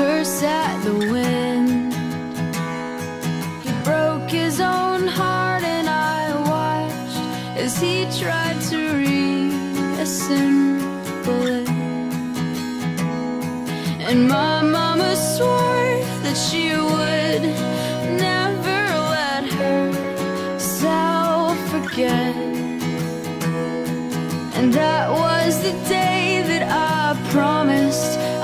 curse at the wind. He broke his own heart, and I watched as he tried to reassemble it. And my mama swore that she would never let herself forget. And that was the day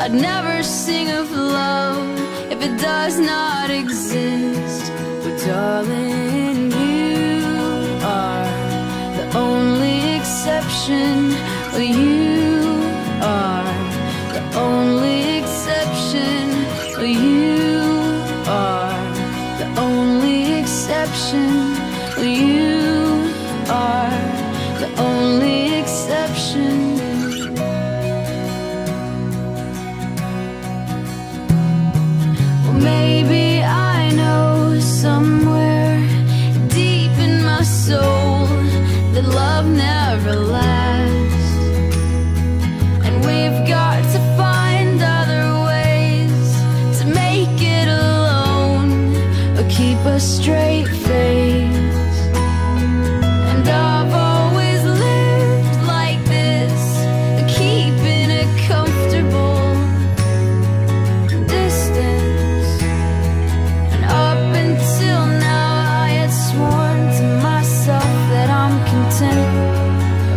I'd never sing of love if it does not exist. But darling, you are the only exception. Well, you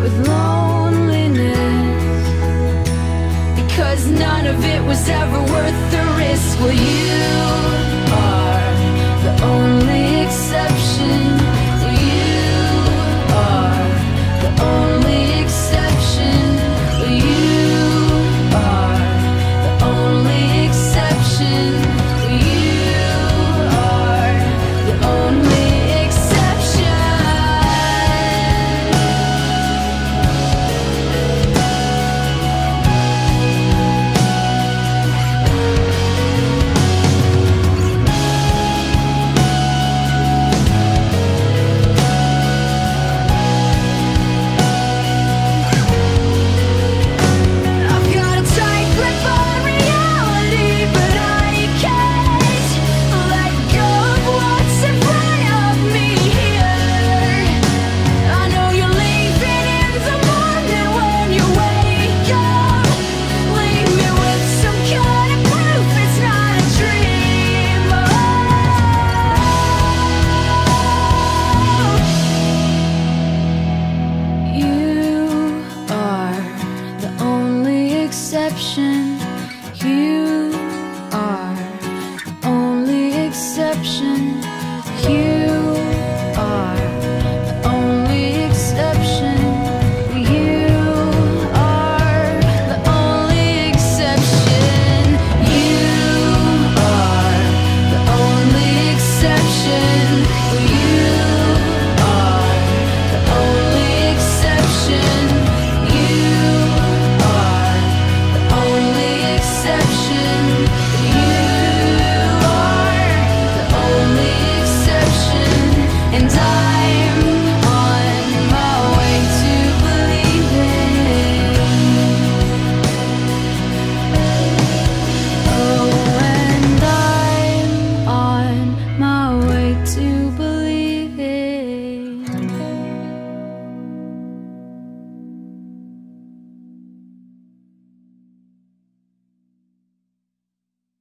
with loneliness. Because none of it was ever worth the risk. Well, you exception.